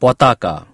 potaka.